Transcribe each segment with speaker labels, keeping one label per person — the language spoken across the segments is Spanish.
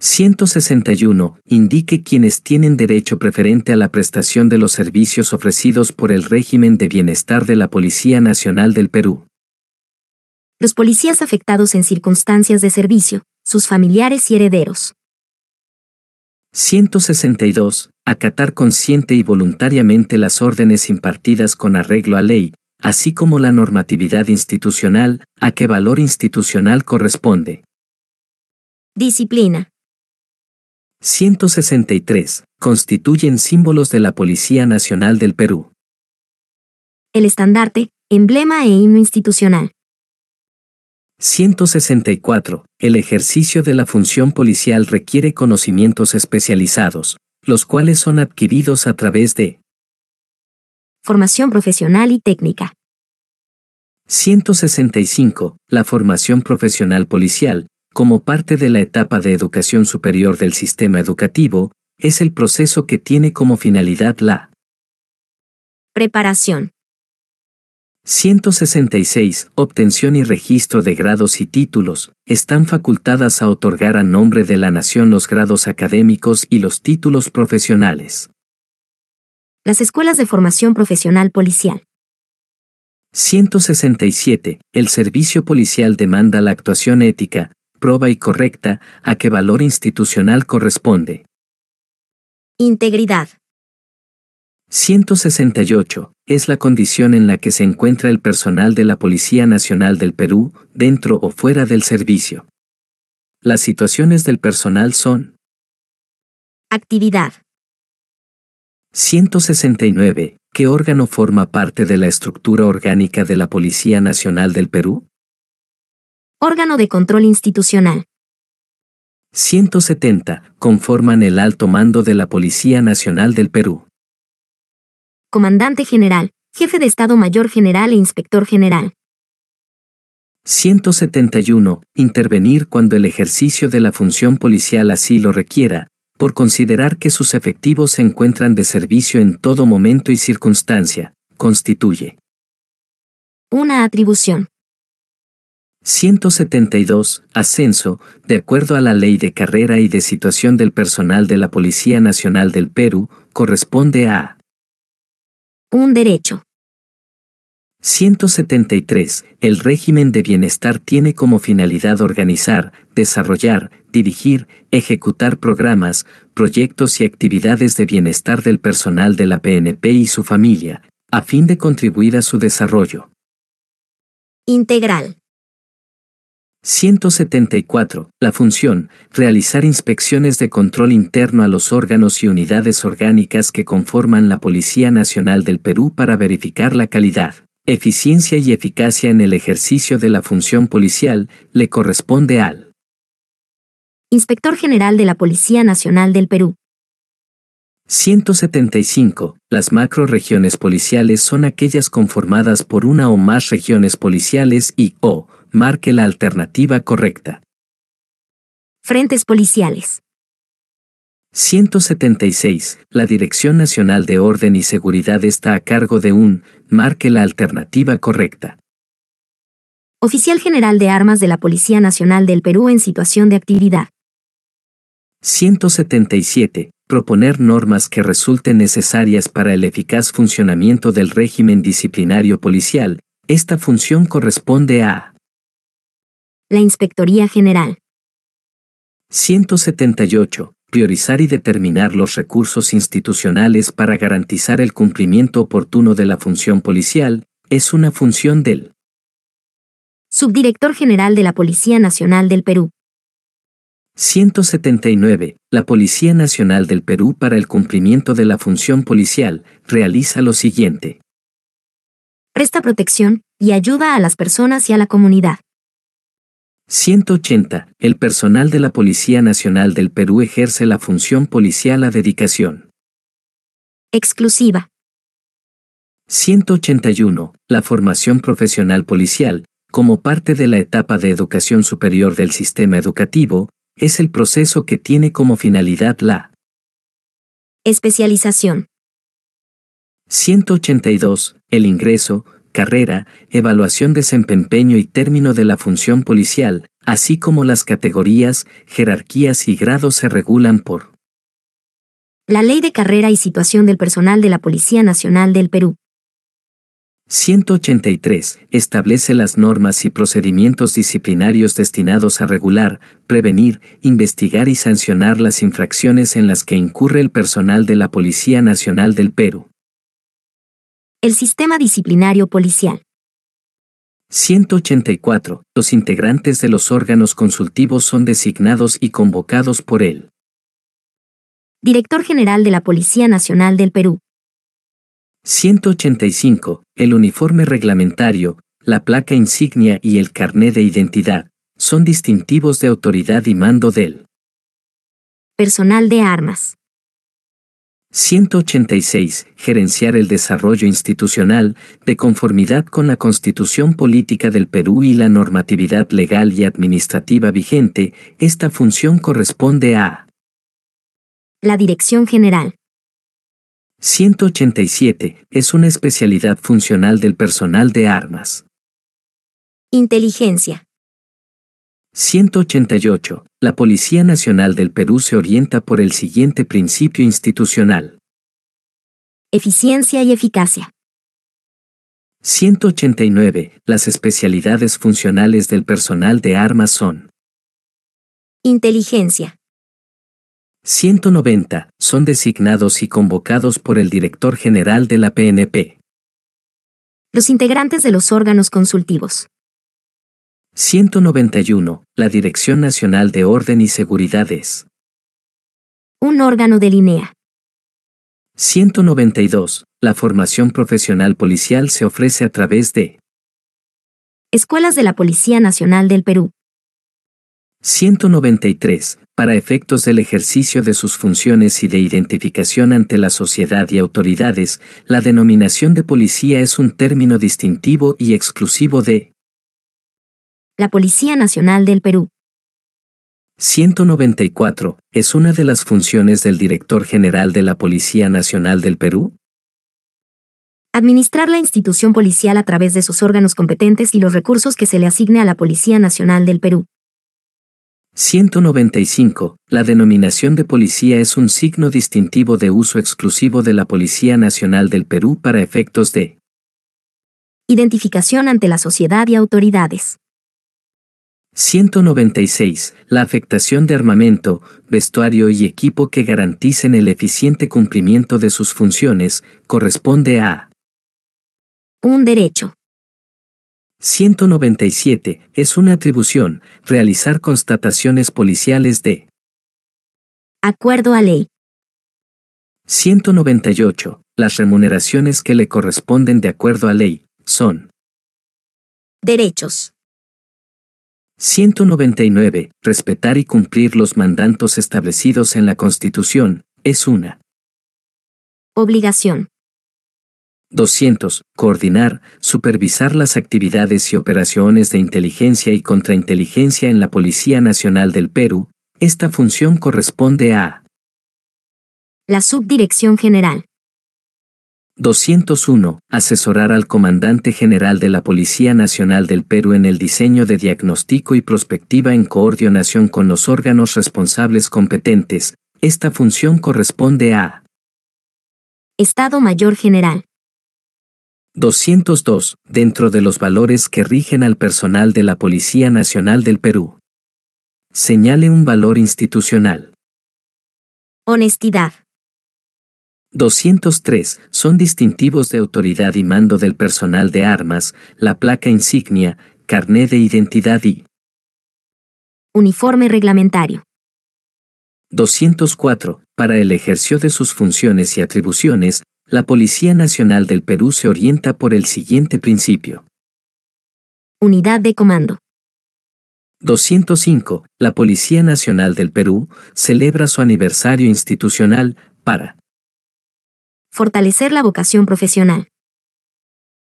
Speaker 1: 161. Indique quienes tienen derecho preferente a la prestación de los servicios ofrecidos por el régimen de bienestar de la Policía Nacional del Perú.
Speaker 2: Los policías afectados en circunstancias de servicio, sus familiares y herederos.
Speaker 1: 162. Acatar consciente y voluntariamente las órdenes impartidas con arreglo a ley, así como la normatividad institucional, a qué valor institucional corresponde.
Speaker 2: Disciplina.
Speaker 1: 163. Constituyen símbolos de la Policía Nacional del Perú.
Speaker 2: El estandarte, emblema e himno institucional.
Speaker 1: 164. El ejercicio de la función policial requiere conocimientos especializados, los cuales son adquiridos a través de
Speaker 2: Formación profesional y técnica.
Speaker 1: 165. La formación profesional policial, como parte de la etapa de educación superior del sistema educativo, es el proceso que tiene como finalidad la
Speaker 2: Preparación.
Speaker 1: 166. Obtención y registro de grados y títulos. Están facultadas a otorgar a nombre de la nación los grados académicos y los títulos profesionales.
Speaker 2: Las escuelas de formación profesional policial.
Speaker 1: 167. El servicio policial demanda la actuación ética, proba y correcta, a qué valor institucional corresponde.
Speaker 2: Integridad.
Speaker 1: 168. Es la condición en la que se encuentra el personal de la Policía Nacional del Perú, dentro o fuera del servicio. Las situaciones del personal son
Speaker 2: Actividad.
Speaker 1: 169. ¿Qué órgano forma parte de la estructura orgánica de la Policía Nacional del Perú?
Speaker 2: Órgano de control institucional.
Speaker 1: 170. Conforman el alto mando de la Policía Nacional del Perú.
Speaker 2: Comandante general, jefe de Estado Mayor General e Inspector General.
Speaker 1: 171. Intervenir cuando el ejercicio de la función policial así lo requiera, por considerar que sus efectivos se encuentran de servicio en todo momento y circunstancia, constituye.
Speaker 2: Una atribución.
Speaker 1: 172. Ascenso, de acuerdo a la Ley de Carrera y de Situación del Personal de la Policía Nacional del Perú, corresponde a
Speaker 2: Un derecho.
Speaker 1: 173. El régimen de bienestar tiene como finalidad organizar, desarrollar, dirigir, ejecutar programas, proyectos y actividades de bienestar del personal de la PNP y su familia, a fin de contribuir a su desarrollo.
Speaker 2: Integral.
Speaker 1: 174. La función, realizar inspecciones de control interno a los órganos y unidades orgánicas que conforman la Policía Nacional del Perú para verificar la calidad, eficiencia y eficacia en el ejercicio de la función policial, le corresponde al
Speaker 2: Inspector General de la Policía Nacional del Perú.
Speaker 1: 175. Las macroregiones policiales son aquellas conformadas por una o más regiones policiales y o marque la alternativa correcta.
Speaker 2: Frentes policiales.
Speaker 1: 176. La Dirección Nacional de Orden y Seguridad está a cargo de un, marque la alternativa correcta.
Speaker 2: Oficial General de Armas de la Policía Nacional del Perú en situación de actividad.
Speaker 1: 177. Proponer normas que resulten necesarias para el eficaz funcionamiento del régimen disciplinario policial. Esta función corresponde a
Speaker 2: La Inspectoría General.
Speaker 1: 178. Priorizar y determinar los recursos institucionales para garantizar el cumplimiento oportuno de la función policial, es una función del
Speaker 2: Subdirector General de la Policía Nacional del Perú.
Speaker 1: 179. La Policía Nacional del Perú para el cumplimiento de la función policial realiza lo siguiente.
Speaker 2: Presta protección y ayuda a las personas y a la comunidad.
Speaker 1: 180. El personal de la Policía Nacional del Perú ejerce la función policial a dedicación.
Speaker 2: Exclusiva.
Speaker 1: 181. La formación profesional policial, como parte de la etapa de educación superior del sistema educativo, es el proceso que tiene como finalidad la
Speaker 2: Especialización.
Speaker 1: 182. El ingreso, carrera, evaluación desempeño y término de la función policial, así como las categorías, jerarquías y grados se regulan por
Speaker 2: la Ley de Carrera y Situación del Personal de la Policía Nacional del Perú.
Speaker 1: 183. Establece las normas y procedimientos disciplinarios destinados a regular, prevenir, investigar y sancionar las infracciones en las que incurre el personal de la Policía Nacional del Perú.
Speaker 2: El Sistema Disciplinario Policial.
Speaker 1: 184. Los integrantes de los órganos consultivos son designados y convocados por él.
Speaker 2: Director General de la Policía Nacional del Perú.
Speaker 1: 185. El uniforme reglamentario, la placa insignia y el carné de identidad son distintivos de autoridad y mando del
Speaker 2: personal de armas.
Speaker 1: 186. Gerenciar el desarrollo institucional de conformidad con la Constitución Política del Perú y la normatividad legal y administrativa vigente. Esta función corresponde a
Speaker 2: la Dirección General.
Speaker 1: 187. Es una especialidad funcional del personal de armas.
Speaker 2: Inteligencia.
Speaker 1: 188. La Policía Nacional del Perú se orienta por el siguiente principio institucional.
Speaker 2: Eficiencia y eficacia.
Speaker 1: 189. Las especialidades funcionales del personal de armas son.
Speaker 2: Inteligencia.
Speaker 1: 190. Son designados y convocados por el director general de la PNP.
Speaker 2: Los integrantes de los órganos consultivos.
Speaker 1: 191. La Dirección Nacional de Orden y Seguridad es.
Speaker 2: Un órgano de línea.
Speaker 1: 192. La formación profesional policial se ofrece a través de.
Speaker 2: Escuelas de la Policía Nacional del Perú.
Speaker 1: 193. Para efectos del ejercicio de sus funciones y de identificación ante la sociedad y autoridades, la denominación de policía es un término distintivo y exclusivo de
Speaker 2: la Policía Nacional del Perú.
Speaker 1: 194. ¿Es una de las funciones del Director General de la Policía Nacional del Perú?
Speaker 2: Administrar la institución policial a través de sus órganos competentes y los recursos que se le asigne a la Policía Nacional del Perú.
Speaker 1: 195. La denominación de policía es un signo distintivo de uso exclusivo de la Policía Nacional del Perú para efectos de
Speaker 2: identificación ante la sociedad y autoridades.
Speaker 1: 196. La afectación de armamento, vestuario y equipo que garanticen el eficiente cumplimiento de sus funciones corresponde a
Speaker 2: un derecho.
Speaker 1: 197. Es una atribución, realizar constataciones policiales de
Speaker 2: acuerdo a ley.
Speaker 1: 198. Las remuneraciones que le corresponden de acuerdo a ley son
Speaker 2: derechos.
Speaker 1: 199. Respetar y cumplir los mandatos establecidos en la Constitución es una
Speaker 2: obligación.
Speaker 1: 200. Coordinar, supervisar las actividades y operaciones de inteligencia y contrainteligencia en la Policía Nacional del Perú. Esta función corresponde a
Speaker 2: la Subdirección General.
Speaker 1: 201. Asesorar al Comandante General de la Policía Nacional del Perú en el diseño de diagnóstico y prospectiva en coordinación con los órganos responsables competentes. Esta función corresponde a
Speaker 2: Estado Mayor General.
Speaker 1: 202. Dentro de los valores que rigen al personal de la Policía Nacional del Perú. Señale un valor institucional.
Speaker 2: Honestidad.
Speaker 1: 203. Son distintivos de autoridad y mando del personal de armas, la placa insignia, carné de identidad y
Speaker 2: uniforme reglamentario.
Speaker 1: 204. Para el ejercicio de sus funciones y atribuciones, la Policía Nacional del Perú se orienta por el siguiente principio.
Speaker 2: Unidad de comando.
Speaker 1: 205. La Policía Nacional del Perú celebra su aniversario institucional para
Speaker 2: fortalecer la vocación profesional.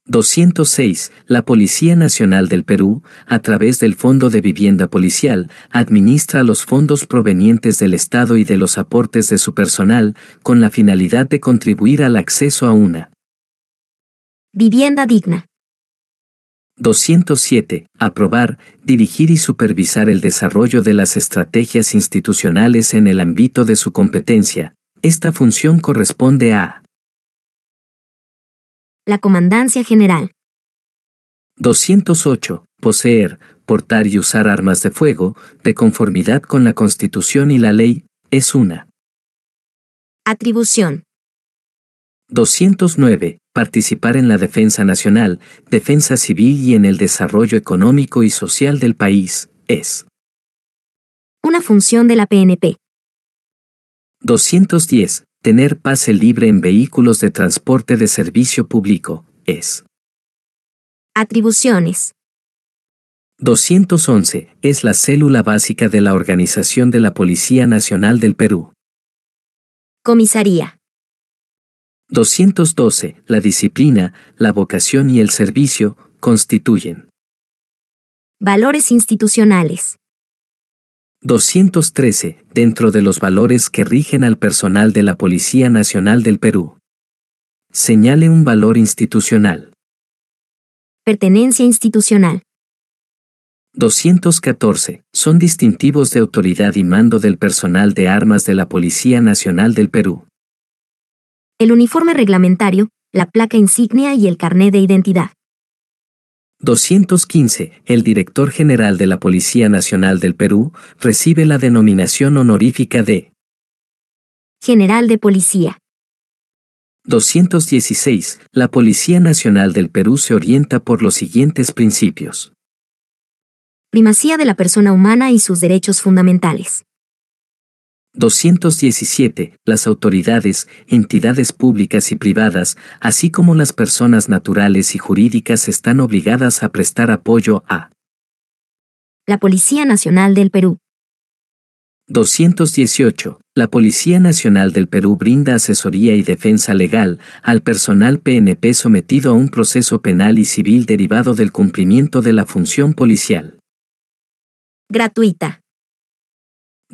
Speaker 1: 206. La Policía Nacional del Perú, a través del Fondo de Vivienda Policial, administra los fondos provenientes del Estado y de los aportes de su personal, con la finalidad de contribuir al acceso a una
Speaker 2: vivienda digna.
Speaker 1: 207. Aprobar, dirigir y supervisar el desarrollo de las estrategias institucionales en el ámbito de su competencia. Esta función corresponde a
Speaker 2: la Comandancia General.
Speaker 1: 208. Poseer, portar y usar armas de fuego, de conformidad con la Constitución y la ley, es una.
Speaker 2: Atribución.
Speaker 1: 209. Participar en la defensa nacional, defensa civil y en el desarrollo económico y social del país, es.
Speaker 2: Una función de la PNP.
Speaker 1: 210. Tener pase libre en vehículos de transporte de servicio público, es.
Speaker 2: Atribuciones.
Speaker 1: 211. Es la célula básica de la organización de la Policía Nacional del Perú.
Speaker 2: Comisaría.
Speaker 1: 212. La disciplina, la vocación y el servicio constituyen.
Speaker 2: Valores institucionales.
Speaker 1: 213. Dentro de los valores que rigen al personal de la Policía Nacional del Perú. Señale un valor institucional.
Speaker 2: Pertenencia institucional.
Speaker 1: 214. Son distintivos de autoridad y mando del personal de armas de la Policía Nacional del Perú.
Speaker 2: El uniforme reglamentario, la placa insignia y el carné de identidad.
Speaker 1: 215. El director general de la Policía Nacional del Perú recibe la denominación honorífica de
Speaker 2: General de Policía.
Speaker 1: 216. La Policía Nacional del Perú se orienta por los siguientes principios.
Speaker 2: Primacía de la persona humana y sus derechos fundamentales.
Speaker 1: 217. Las autoridades, entidades públicas y privadas, así como las personas naturales y jurídicas están obligadas a prestar apoyo a
Speaker 2: la Policía Nacional del Perú.
Speaker 1: 218. La Policía Nacional del Perú brinda asesoría y defensa legal al personal PNP sometido a un proceso penal y civil derivado del cumplimiento de la función policial.
Speaker 2: Gratuita.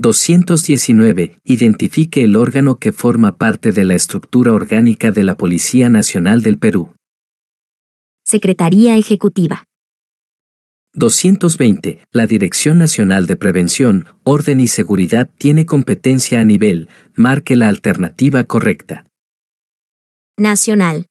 Speaker 1: 219. Identifique el órgano que forma parte de la estructura orgánica de la Policía Nacional del Perú.
Speaker 2: Secretaría Ejecutiva.
Speaker 1: 220. La Dirección Nacional de Prevención, Orden y Seguridad tiene competencia a nivel, marque la alternativa correcta.
Speaker 2: Nacional.